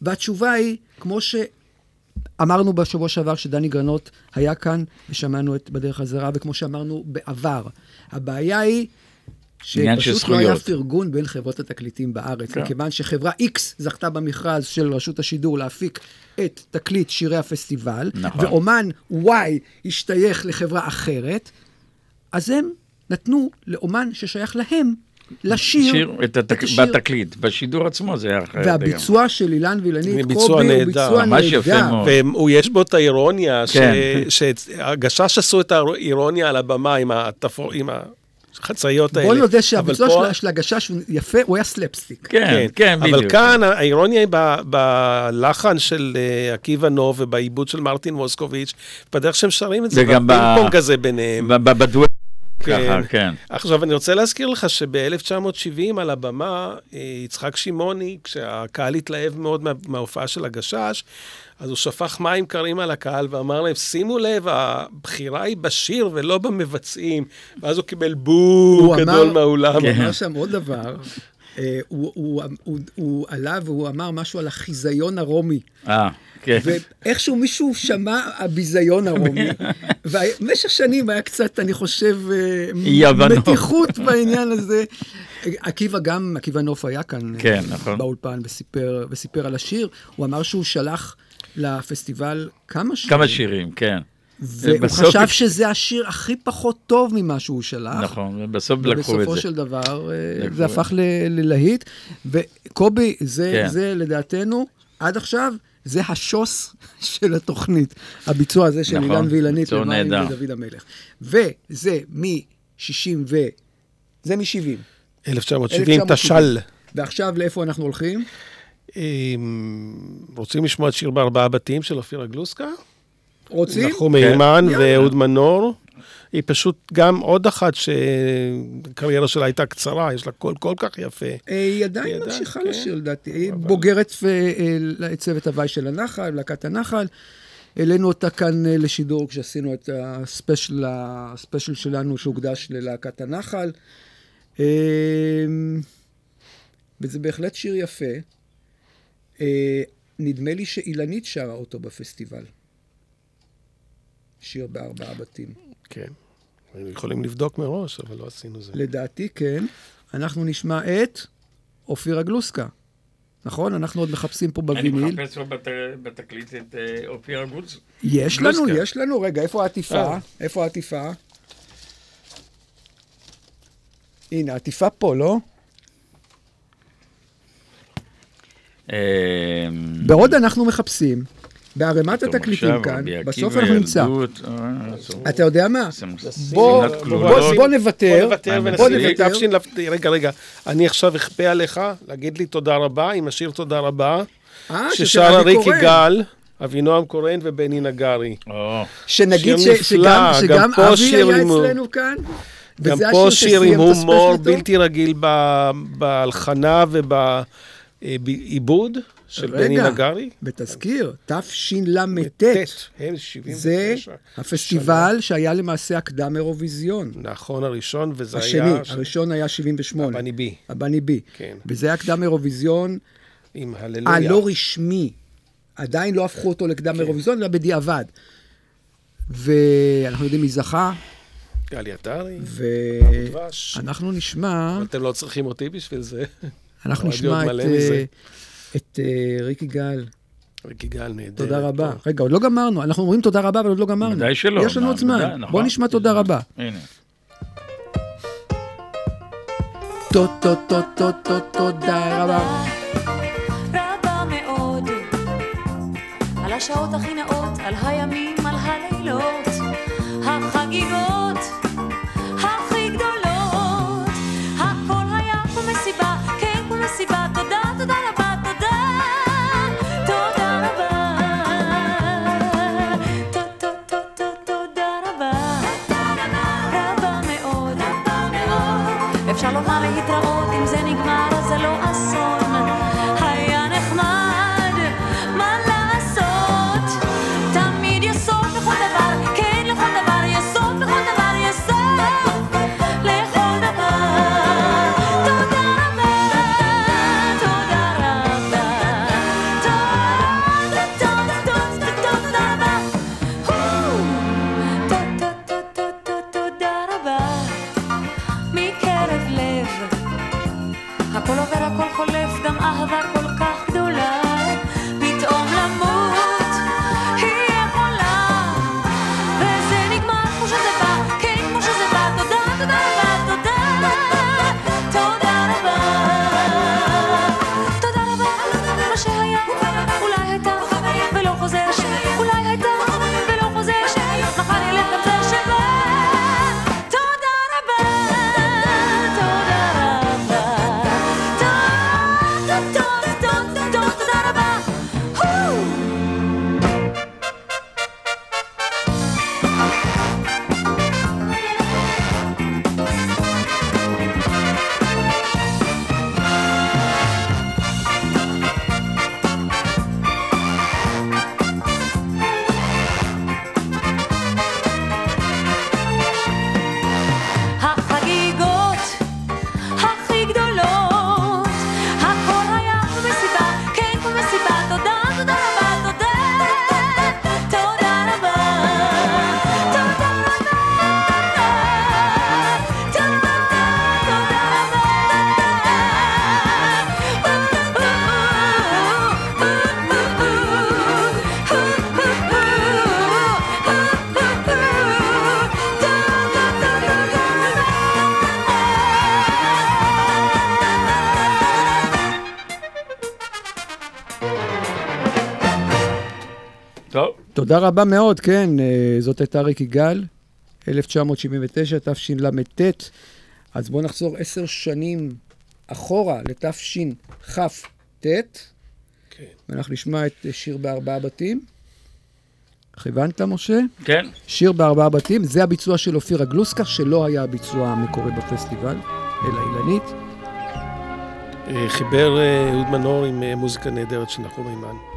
Speaker 6: והתשובה היא, כמו שאמרנו בשבוע שעבר שדני גרנות היה כאן, ושמענו את בדרך הזרה, וכמו שאמרנו בעבר, הבעיה היא שפשוט לא היה. פרגון בין חברות התקליטים בארץ,
Speaker 5: כן.
Speaker 6: מכיוון שחברה X זכתה במכרז של רשות השידור להפיק את תקליט שירי הפסטיבל,
Speaker 5: נכון.
Speaker 6: ואומן Y השתייך לחברה אחרת, אז הם נתנו לאומן ששייך להם לשיר
Speaker 5: שיר את התק...
Speaker 6: השיר.
Speaker 5: בתקליט, בשידור עצמו זה היה אחרת.
Speaker 6: והביצוע של אילן
Speaker 7: ואילנית,
Speaker 6: קובי, הוא
Speaker 7: נהדר.
Speaker 6: ביצוע
Speaker 5: ממש יפה
Speaker 6: נהדר.
Speaker 5: מאוד.
Speaker 7: ויש בו את האירוניה,
Speaker 5: כן.
Speaker 7: ש- שהגשש עשו את האירוניה על הבמה עם התפור- עם החצאיות האלה.
Speaker 6: בוא נודה
Speaker 7: אבל
Speaker 6: שהביצוע
Speaker 7: פה-
Speaker 6: של- של הגשש הוא יפה, הוא היה סלפסטיק.
Speaker 5: כן, כן, בדיוק.
Speaker 7: אבל כאן האירוניה היא ב- בלחן של אה, עקיבא נוף ובעיבוד של מרטין מוסקוביץ', בדרך שהם שרים את זה,
Speaker 5: וגם ב-
Speaker 7: בפינג פונג הזה ביניהם.
Speaker 5: ב- ב- בדואט
Speaker 7: כן.
Speaker 5: ככה, כן.
Speaker 7: עכשיו, אני רוצה להזכיר לך שב-1970 על הבמה, אה, יצחק שמעוני, כשהקהל התלהב מאוד מה- מההופעה של הגשש, אז הוא שפך מים קרים על הקהל ואמר להם, שימו לב, הבחירה היא בשיר ולא במבצעים. ואז הוא קיבל בו
Speaker 6: הוא
Speaker 7: גדול
Speaker 6: אמר-
Speaker 7: מהאולם.
Speaker 6: הוא אמר שם עוד דבר. אה, הוא- הוא- הוא- הוא עלה והוא אמר משהו על החיזיון הרומי.
Speaker 5: כן.
Speaker 6: ואיכשהו מישהו שמע הביזיון הרומי, *laughs* ובמשך שנים היה קצת, אני חושב, אה. מתיחות בעניין הזה. עקיבא גם, עקיבא נוף היה כאן אה,
Speaker 5: כן, נכון.
Speaker 6: באולפן וסיפר, וסיפר על השיר. הוא אמר שהוא שלח לפסטיבל כמה שירים.
Speaker 5: כמה שירים, כן.
Speaker 6: והוא חשב שזה השיר הכי פחות טוב ממה שהוא שלח.
Speaker 5: נכון, ובסוף לקחו את
Speaker 6: ובסופו
Speaker 5: זה.
Speaker 6: של דבר אה, זה הפך ללהיט. וקובי, זה,
Speaker 5: כן.
Speaker 6: זה לדעתנו, עד עכשיו, זה השוס של התוכנית. הביצוע הזה של
Speaker 5: נכון,
Speaker 6: אילן ואילנית למים. לדוד המלך. וזה מ-60 ו... זה מ-70.
Speaker 7: 1970, תש"ל.
Speaker 6: ועכשיו לאיפה אנחנו הולכים?
Speaker 7: אמ, רוצים לשמוע את שיר בארבעה בתים של אופירה גלוסקה?
Speaker 6: רוצים?
Speaker 7: נחום
Speaker 6: כן.
Speaker 7: מימן
Speaker 6: יאללה.
Speaker 7: ואהוד מנור. היא פשוט גם עוד אחת שהקריירה שלה הייתה קצרה, יש לה קול כל כך יפה.
Speaker 6: היא עדיין ממשיכה לשיר לדעתי. היא בוגרת אה, צוות הוואי של הנחל, להקת הנחל. העלינו אותה כאן אה, לשידור כשעשינו את הספיישל, הספיישל שלנו שהוקדש ללהקת הנחל. אה, וזה בהחלט שיר יפה. נדמה לי שאילנית שרה אותו בפסטיבל. שיר בארבעה בתים.
Speaker 7: כן. היינו יכולים לבדוק מראש, אבל לא עשינו זה.
Speaker 6: לדעתי כן. אנחנו נשמע את אופירה גלוסקה. נכון? אנחנו עוד מחפשים פה
Speaker 5: אני
Speaker 6: בוויניל.
Speaker 5: מחפש פה בת- בתקליט את אה, אופירה גלוס.
Speaker 6: יש לנו,
Speaker 5: גלוסקה.
Speaker 6: יש לנו. רגע, איפה העטיפה?
Speaker 5: אה.
Speaker 6: איפה העטיפה? הנה, העטיפה פה, לא?
Speaker 5: אה,
Speaker 6: בעוד אנחנו מחפשים, בערימת התקליטים כאן, בסוף אנחנו נמצא.
Speaker 5: אה.
Speaker 6: אתה יודע מה? בוא, נוותר.
Speaker 7: בוא נוותר. לפ- רגע, רגע. אני עכשיו אכפה עליך להגיד לי תודה רבה, עם השיר תודה רבה,
Speaker 6: אה, ששר
Speaker 7: ששרה
Speaker 6: קורן.
Speaker 7: גל, אבינועם קורן ובני נגרי.
Speaker 6: שנגיד
Speaker 7: שיר
Speaker 6: ש-
Speaker 7: נפלא,
Speaker 6: שגם אבי
Speaker 7: שיר
Speaker 6: היה
Speaker 7: עם-
Speaker 6: אצלנו כאן,
Speaker 7: גם פה שיר עם הומור? בלתי רגיל ב- בהלחנה ובעיבוד של בני
Speaker 6: רגע,
Speaker 7: נגרי.
Speaker 6: בתזכיר, תשל"ט.
Speaker 7: הם 79
Speaker 6: זה הפסטיבל שהיה למעשה הקדם אירוויזיון.
Speaker 7: נכון, הראשון, וזה
Speaker 6: השני,
Speaker 7: היה...
Speaker 6: הראשון היה 78.
Speaker 7: הבני בי.
Speaker 6: הבני בי.
Speaker 7: כן.
Speaker 6: וזה היה קדם אירוויזיון
Speaker 7: עם הללויה.
Speaker 6: הלא רשמי. עדיין לא הפכו אותו לקדם
Speaker 7: כן.
Speaker 6: אירוויזיון, אלא בדיעבד. ואנחנו יודעים מי זכה,
Speaker 7: גלי עטרי.
Speaker 6: ואנחנו נשמע,
Speaker 7: אתם לא צריכים אותי בשביל זה.
Speaker 6: אנחנו נשמע את, אה. את אה, ריקי גל.
Speaker 7: ריקי גל נהדרת.
Speaker 6: תודה רבה. רגע, עוד לא גמרנו. אנחנו אומרים תודה רבה, אבל עוד לא גמרנו.
Speaker 5: ודאי שלא.
Speaker 6: יש לנו עוד זמן.
Speaker 5: ודאי, נכון.
Speaker 6: בוא נשמע תודה רבה.
Speaker 5: הנה.
Speaker 6: טו טו טו טו טו תודה רבה.
Speaker 8: רבה מאוד על השעות הכי נאות, על הימים, על הלילות, החגיגות תודה רבה מאוד, כן,
Speaker 6: אה, זאת הייתה ריקי גל, 1979, תשל"ט. אז בואו נחזור עשר שנים אחורה לתשכ"ט, ואנחנו נשמע את שיר בארבעה בתים. כיוונת, משה?
Speaker 5: כן.
Speaker 6: שיר בארבעה בתים, זה הביצוע של אופירה גלוסקה, שלא היה הביצוע המקורי בפסטיבל, אלא אילנית.
Speaker 7: אה, חיבר אה, אהוד מנור עם מוזיקה נהדרת של נחום מימן.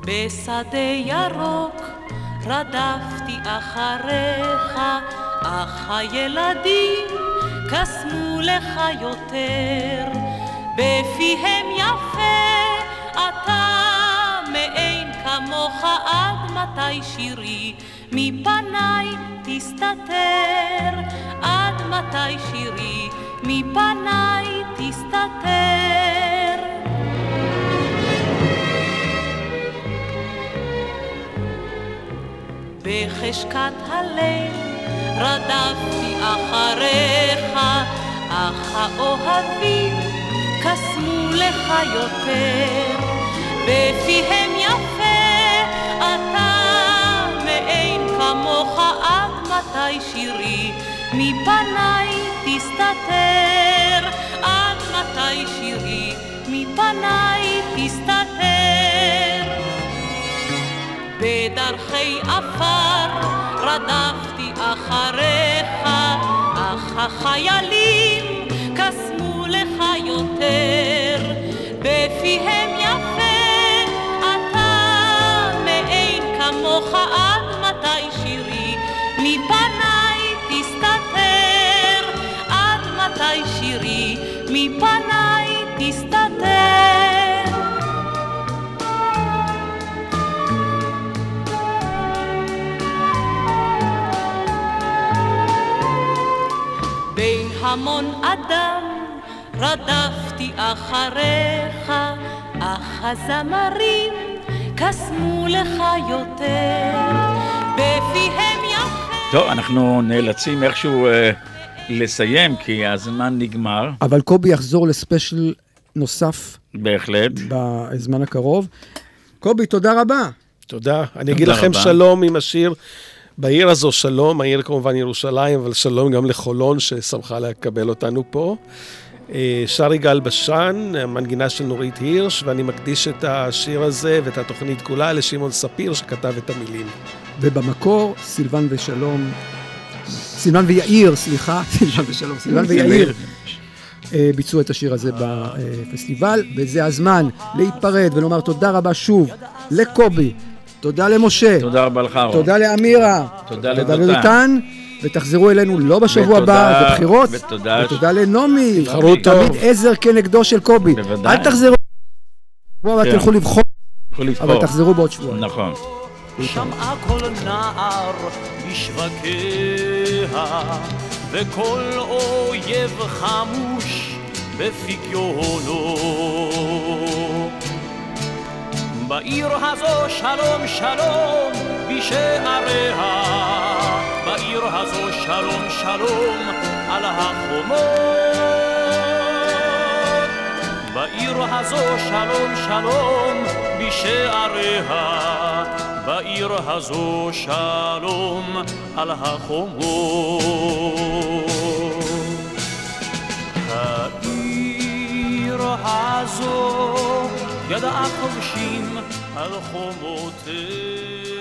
Speaker 8: בשדה ירוק רדפתי אחריך, אך הילדים קסמו לך יותר. בפיהם יפה אתה מאין כמוך עד מתי שירי? מפניי תסתתר. עד מתי שירי? מפניי תסתתר בחשכת הליל רדפתי אחריך, אך האוהבים קסמו לך יותר. בפיהם יפה אתה מאין כמוך עד מתי שירי? מפניי תסתתר. עד מתי שירי? מפניי תסתתר בדרכי עפר רדפתי אחריך, אך החיילים קסמו לך יותר. בפיהם יפה אתה מאין כמוך עד מתי שירי מפניי תסתתר עד מתי שירי מפניי המון אדם רדפתי אחריך, אך הזמרים קסמו לך יותר, בפיהם יפה.
Speaker 5: טוב, אנחנו נאלצים איכשהו אה, לסיים, כי הזמן נגמר.
Speaker 6: אבל קובי יחזור לספיישל נוסף
Speaker 5: בהחלט.
Speaker 6: בזמן הקרוב. קובי, תודה רבה.
Speaker 7: תודה. אני אגיד לכם
Speaker 5: רבה.
Speaker 7: שלום עם השיר. בעיר הזו שלום, העיר כמובן ירושלים, אבל שלום גם לחולון ששמחה לקבל אותנו פה. אה, שר יגאל בשן, המנגינה של נורית הירש, ואני מקדיש את השיר הזה ואת התוכנית כולה לשמעון ספיר שכתב את המילים.
Speaker 6: ובמקור, סילבן ושלום, סילבן ויאיר, סליחה, *laughs* סילבן ושלום, סילבן ויאיר אה, ביצעו את השיר הזה בפסטיבל, וזה הזמן להיפרד ולומר תודה רבה שוב לקובי, תודה למשה,
Speaker 5: תודה רבה לך, אהרון.
Speaker 6: תודה לאמירה,
Speaker 5: תודה
Speaker 6: תודה
Speaker 5: לדותן.
Speaker 6: לדותן, ותחזרו אלינו לא בשבוע הבא, בבחירות,
Speaker 5: ותודה-
Speaker 6: ותודה לנעמי,
Speaker 7: תבחרו
Speaker 6: תמיד
Speaker 7: טוב.
Speaker 6: עזר כנגדו של קובי,
Speaker 5: בוודאי.
Speaker 6: אל תחזרו, הבא
Speaker 5: כן.
Speaker 6: תלכו לבחור. אבל תחזרו בעוד שבועיים.
Speaker 5: נכון.
Speaker 11: שמעה כל נער בשווקיה, וכל אויב חמוש בפיגיונו. בעיר הזו שלום שלום בשעריה, בעיר הזו שלום שלום על החומות. בעיר הזו שלום שלום בשעריה, בעיר הזו שלום על החומות. העיר הזו ידעה כובשים על חומותיה,